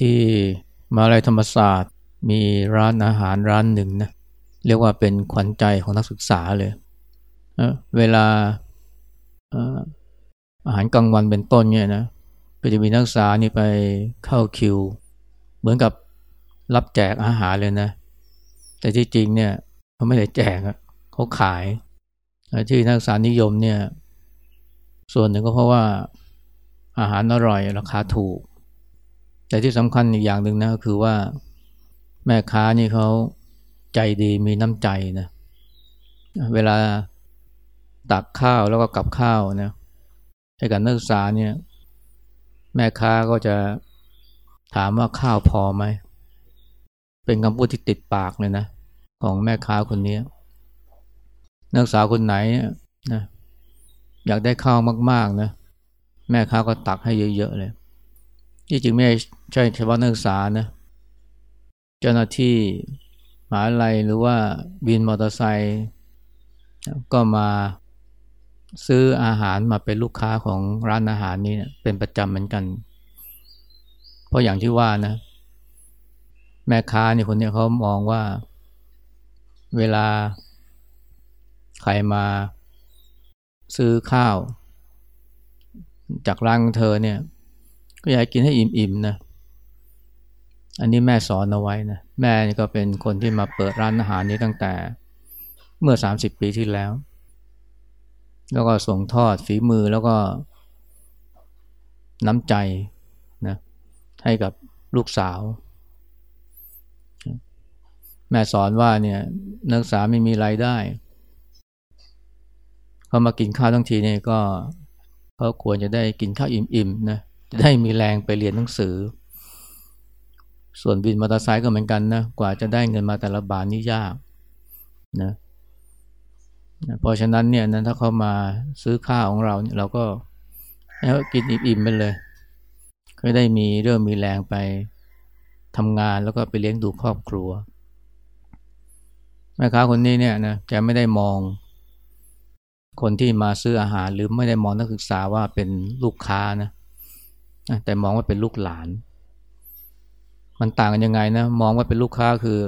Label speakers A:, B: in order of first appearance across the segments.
A: ที่มาลัยธรรมศาสตร์มีร้านอาหารร้านหนึ่งนะเรียกว่าเป็นขวัญใจของนักศึกษาเลย เวลาอาหารกลางวันเป็นต้นเนี่ยนะก็จะมีนักศึกษานี่ไปเข้าคิว เหมือนกับรับแจกอาหารเลยนะ แต่ที่จริงเนี่ยเขาไม่ได้แจกเขาขาย ที่นักศึกษานิยมเนี่ย ส่วนหนึ่งก็เพราะว่าอาหารอร่อยราคาถูก แต่ที่สำคัญอีกอย่างหนึ่งนะก็คือว่าแม่ค้านี่เขาใจดีมีน้ำใจนะเวลาตักข้าวแล้วก็กับข้าวนะให้กับนักศึกษาเนี่ยแม่ค้าก็จะถามว่าข้าวพอไหม เป็นคำพูดที่ติดปากเลยนะ ของแม่ค้าคนนี้ นักศึกษาคนไหนนะอยากได้ข้าวมาก ๆนะแม่ค้าก็ตักให้เยอะๆเลย ที่จริงไม่ใช่เฉพาะนักศึกษานะเจ้าหน้าที่มาลัยหรือว่าบินมอเตอร์ไซค์ก็มาซื้ออาหารมาเป็นลูกค้าของร้านอาหารนี้เป็นประจำเหมือนกัน เพราะอย่างที่ว่านะ แม่ค้านี่คนนี้เขามองว่า เวลาใครมาซื้อข้าว จากร้านของเธอเนี่ย ก็อยากกินให้อิ่มๆนะ อันนี้แม่สอนเอาไว้นะ แม่ก็เป็นคนที่มาเปิดร้านอาหารนี้ตั้งแต่เมื่อ 30 ปีที่แล้ว แล้วก็ส่งทอดฝีมือแล้วก็น้ำใจนะให้กับลูกสาว แม่สอนว่าเนี่ยนักศึกษาไม่มีรายได้เขามากินข้าวทั้งทีเนี่ยก็เขาควรจะได้กินข้าวอิ่มๆนะ จะได้มีแรงไปเรียนหนังสือ ส่วนบินมอเตอร์ไซค์ก็เหมือนกันนะกว่าจะได้เงินมาแต่ละบาทนี่ยากนะเพราะฉะนั้นเนี่ยนะถ้าเขามาซื้อข้าวของเราเนี่ยเราก็ให้เขากินอิ่มๆไปเลย ก็ได้มีเรื่องมีแรงไปทำงานแล้วก็ไปเลี้ยงดูครอบครัวแม่ค้าคนนี้เนี่ยนะแกไม่ได้มอง คนที่มาซื้ออาหารหรือไม่ได้มองนักศึกษาว่าเป็นลูกค้านะ แต่มองว่าเป็นลูกหลาน มันต่างกันยังไงนะมองว่าเป็นลูกค้าคือ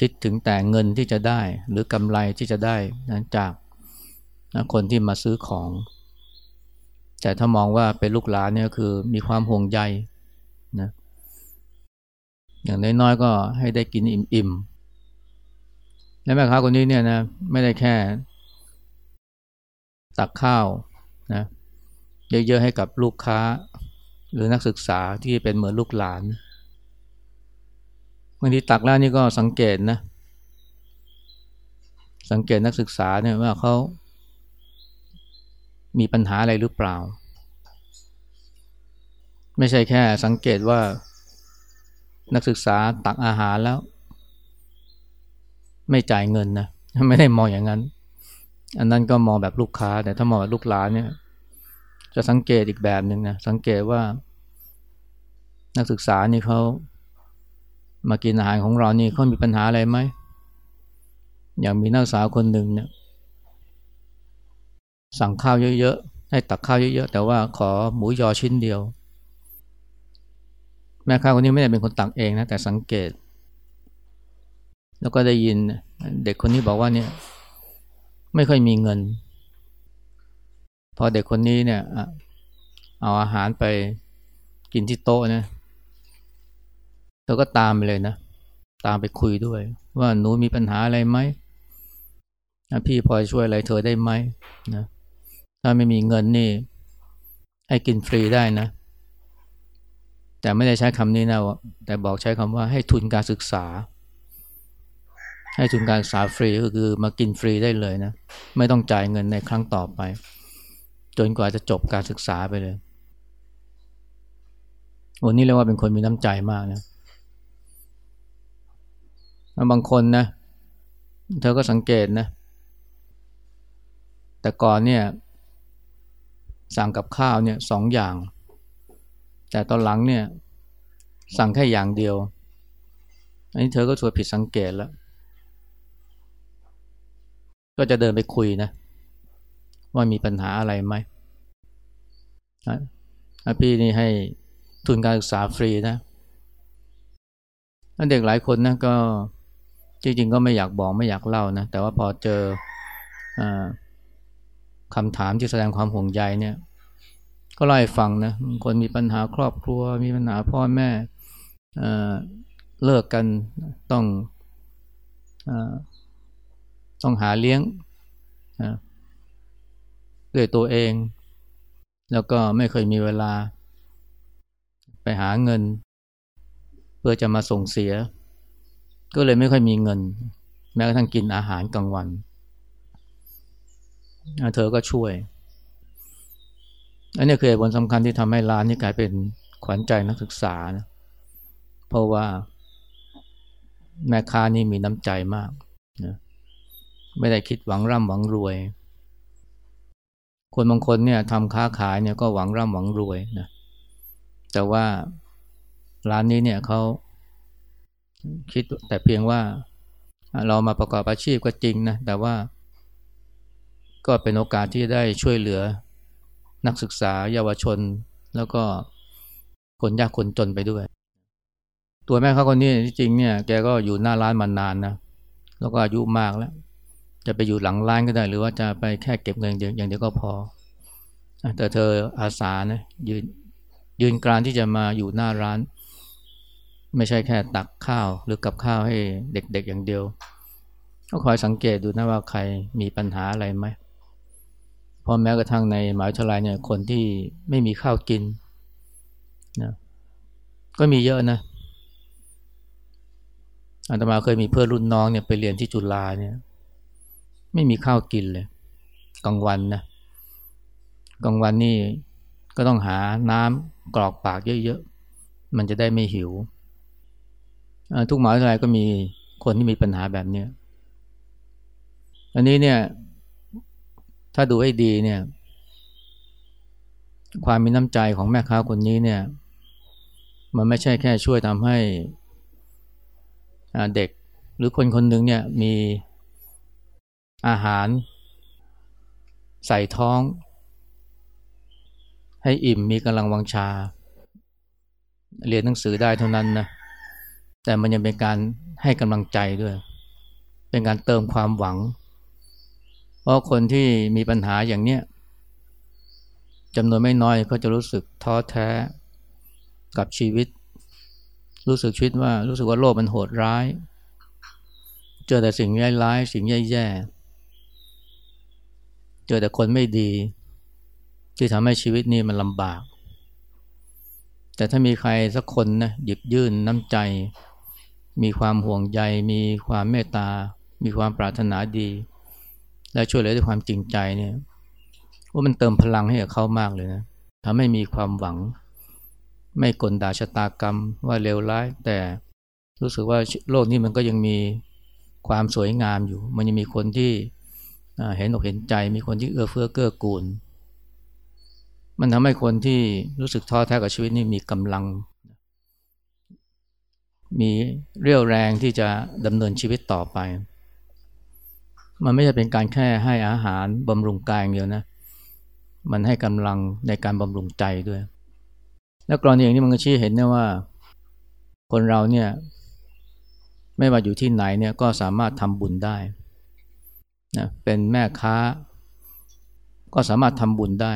A: คิดถึงแต่เงินที่จะได้ หรือกำไรที่จะได้นะจากคนที่มาซื้อของ แต่ถ้ามองว่าเป็นลูกหลานเนี่ยคือมีความห่วงใยนะอย่างน้อยๆก็ให้ได้กินอิ่มๆและแม่ค้าคนนี้เนี่ยนะไม่ได้แค่ ตักข้าวนะเยอะๆให้กับลูกค้า หรือนักศึกษาที่เป็นเหมือนลูกหลานบางทีตักแล้วนี่ก็สังเกตนะ สังเกตนักศึกษาเนี่ยว่าเขามีปัญหาอะไรหรือเปล่า ไม่ใช่แค่สังเกตว่า นักศึกษาตักอาหารแล้ว ไม่จ่ายเงินนะไม่ได้มองอย่างนั้น อันนั้นก็มองแบบลูกค้า แต่ถ้ามองแบบลูกหลานเนี่ย จะสังเกตอีกแบบหนึ่งนะสังเกตว่า นักศึกษานี่เขามากินอาหารของเรานี่เขามีปัญหาอะไรไหม อย่างมีนักศึกษาคนหนึ่งเนี่ยสั่งข้าวเยอะๆ ให้ตักข้าวเยอะๆ แต่ว่าขอหมูยอชิ้นเดียว แม่ค้าคนนี้ไม่ได้เป็นคนตักเองนะ แต่สังเกต แล้วก็ได้ยินเด็กคนนี้บอกว่าเนี่ย ไม่ค่อยมีเงิน พอเด็กคนนี้เนี่ยเอาอาหารไปกินที่โต๊ะนะ เธอก็ตามไปเลยนะ ตามไปคุยด้วย ว่าหนูมีปัญหาอะไรไหมพี่พอช่วยอะไรเธอได้ไหมนะถ้าไม่มีเงินนี่ ให้กินฟรีได้นะ แต่ไม่ได้ใช้คำนี้นะแต่บอกใช้คำว่าให้ทุนการศึกษา ให้ทุนการศึกษาฟรีก็คือมากินฟรีได้เลยนะ ไม่ต้องจ่ายเงินในครั้งต่อไป จนกว่าจะจบการศึกษาไปเลยวันนี้เรียกว่าเป็นคนมีน้ำใจมากนะ บางคนนะ เธอก็สังเกตนะ แต่ก่อนเนี่ย สั่งกับข้าวเนี่ยสองอย่าง แต่ตอนหลังเนี่ย สั่งแค่อย่างเดียว อันนี้เธอก็ชวนผิดสังเกตแล้ว ก็จะเดินไปคุยนะ ว่ามีปัญหาอะไรไหมพี่นี่ให้ทุนการศึกษาฟรีนะ เด็กหลายคนนะก็ จริงๆก็ไม่อยากบอกไม่อยากเล่านะ แต่ว่าพอเจออคำถามที่แสดงความห่วงใยเนี่ย ก็เล่าให้ฟังนะ คนมีปัญหาครอบครัว มีปัญหาพ่อแม่เลิกกันต้องอต้องหาเลี้ยงด้วยตัวเอง แล้วก็ไม่เคยมีเวลา ไปหาเงิน เพื่อจะมาส่งเสีย ก็เลยไม่ค่อยมีเงิน แม้กระทั่งกินอาหารกลางวัน เธอก็ช่วย อันนี้คือผลสำคัญที่ทำให้ร้านนี้กลายเป็นขวัญใจนักศึกษานะเพราะว่าแม่ค้านี่มีน้ำใจมากนะไม่ได้คิดหวังร่ำหวังรวย คนบางคนเนี่ยทำค้าขายเนี่ยก็หวังร่ำหวังรวยนะแต่ว่าร้านนี้เนี่ยเขา คิดแต่เพียงว่าเรามาประกอบอาชีพก็จริงนะ แต่ว่าก็เป็นโอกาสที่ได้ช่วยเหลือนักศึกษาเยาวชน แล้วก็คนยากคนจนไปด้วย ตัวแม่เขาคนนี้จริงเนี่ยแกก็อยู่หน้าร้านมานานนะแล้วก็อายุมากแล้ว จะไปอยู่หลังร้านก็ได้ หรือว่าจะไปแค่เก็บเงินอย่างเดียวก็พอ แต่เธออาสานะยืนยืนกรานที่จะมาอยู่หน้าร้าน ไม่ใช่แค่ตักข้าวหรือกับข้าวให้เด็กๆอย่างเดียว ก็คอยสังเกตดูนะว่าใครมีปัญหาอะไรไหมพราะแม้กระทั่งในหมหาวิทยาลัยเนี่ยคนที่ไม่มีข้าวกินนะก็มีเยอะนะอาตมาเคยมีเพื่อนรุ่นน้องเนี่ยไปเรียนที่จุฬาเนี่ย ไม่มีข้าวกินเลยกลางวันนะกลางวันนี่ก็ต้องหาน้ำกรอกปากเยอะๆมันจะได้ไม่หิว ทุกหมหาวิทยาลัยก็มีคนที่มีปัญหาแบบนี้อันนี้เนี่ย ถ้าดูให้ดีเนี่ย ความมีน้ำใจของแม่ค้าคนนี้เนี่ย มันไม่ใช่แค่ช่วยทำให้เด็กหรือคนคนหนึ่งเนี่ยมีอาหาร ใส่ท้อง ให้อิ่มมีกำลังวังชา เรียนหนังสือได้เท่านั้นนะ แต่มันยังเป็นการให้กำลังใจด้วย เป็นการเติมความหวัง เพราะคนที่มีปัญหาอย่างเนี้ยจำนวนไม่น้อยก็จะรู้สึกท้อแท้กับชีวิต รู้สึกชีวิตว่ารู้สึกว่าโลกมันโหดร้าย เจอแต่สิ่งร้ายๆสิ่งแย่ๆ เจอแต่คนไม่ดี ที่ทำให้ชีวิตนี้มันลำบาก แต่ถ้ามีใครสักคนนะหยิบยื่นน้ำใจ มีความห่วงใย มีความเมตตา มีความปรารถนาดี และช่วยเหลือด้วยความจริงใจเนี่ยว่ามันเติมพลังให้กับเขามากเลยนะทำให้มีความหวัง ไม่กลด่าชะตากรรมว่าเลวร้าย แต่รู้สึกว่าโลกนี้มันก็ยังมีความสวยงามอยู่ มันยังมีคนที่เห็นอกเห็นใจ มีคนที่เอื้อเฟื้อเกื้อกูล มันทำให้คนที่รู้สึกท้อแท้กับชีวิตนี่มีกำลัง มีเรี่ยวแรงที่จะดำเนินชีวิตต่อไป มันไม่ใช่เป็นการแค่ให้อาหารบำรุงกายอย่างเดียวนะ มันให้กำลังในการบำรุงใจด้วย แล้วกรณีอย่างนี้มันก็ชี้เห็นนะว่า คนเราเนี่ยไม่ว่าอยู่ที่ไหนเนี่ยก็สามารถทำบุญได้นะเป็นแม่ค้า ก็สามารถทำบุญได้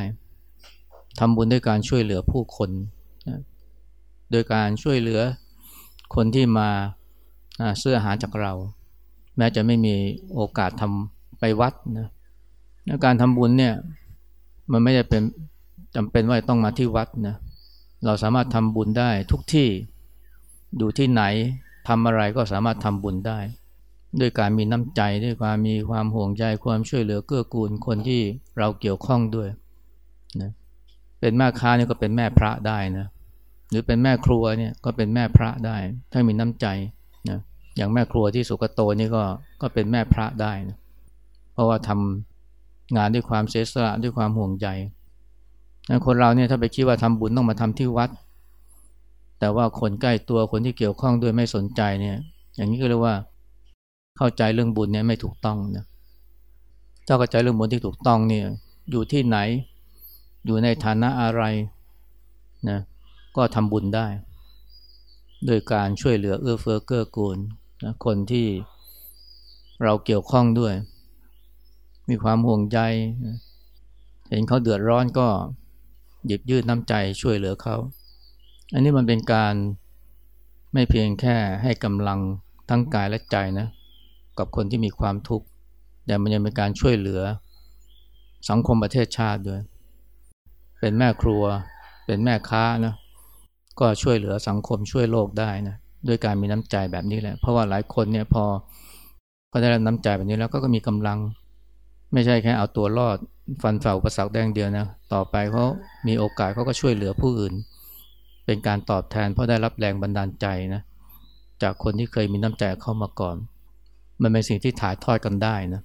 A: ทำบุญด้วยการช่วยเหลือผู้คนนะโดยการช่วยเหลือ คนที่มาเสื้ออาหารจากเรา แม้จะไม่มีโอกาสทำไปวัดนะการทำบุญเนี่ยมันไม่ได้เป็นจำเป็นว่าต้องมาที่วัดนะเราสามารถทำบุญได้ทุกที่อยู่ที่ไหนทำอะไรก็สามารถทำบุญได้ ด้วยการมีน้ำใจด้วยความมีความห่วงใจความช่วยเหลือเกื้อกูลคนที่เราเกี่ยวข้องด้วยนะเป็นแม่ค้านี่ก็เป็นแม่พระได้นะ หรือเป็นแม่ครัวเนี่ยก็เป็นแม่พระได้ ถ้ามีน้ำใจนะอย่างแม่ครัวที่สุกโตนี่ก็ก็เป็นแม่พระได้นะเพราะว่าทำงานด้วยความเสียสละด้วยความห่วงใยคนเราเนี่ยถ้าไปคิดว่าทำบุญต้องมาทำที่วัด แต่ว่าคนใกล้ตัวคนที่เกี่ยวข้องด้วยไม่สนใจเนี่ย อย่างนี้ก็เรียกว่าเข้าใจเรื่องบุญเนี่ยไม่ถูกต้องนะถ้าเข้าใจเรื่องบุญที่ถูกต้องเนี่ยอยู่ที่ไหน อยู่ในฐานะอะไรนะ ก็ทำบุญได้ โดยการช่วยเหลือเอื้อเฟื้อเกื้อกูลนะคนที่เราเกี่ยวข้องด้วย มีความห่วงใยเห็นเขาเดือดร้อนก็หยิบยื่นน้ำใจช่วยเหลือเขา อันนี้มันเป็นการไม่เพียงแค่ให้กำลังทั้งกายและใจนะ กับคนที่มีความทุกข์แต่มันยังเป็นการช่วยเหลือ สังคมประเทศชาติด้วย เป็นแม่ครัว เป็นแม่ค้านะ ก็ช่วยเหลือสังคมช่วยโลกได้นะด้วยการมีน้ำใจแบบนี้แหละเพราะว่าหลายคนเนี่ยพอเขาได้รับน้ำใจแบบนี้แล้วก็ก็มีกำลัง ไม่ใช่แค่เอาตัวรอดฟันฝ่าอุปสรรคแดงเดียวนะต่อไปเขามีโอกาสเขาก็ช่วยเหลือผู้อื่น เป็นการตอบแทนเพราะได้รับแรงบันดาลใจนะจากคนที่เคยมีน้ำใจเข้ามาก่อน มันเป็นสิ่งที่ถ่ายทอดกันได้นะ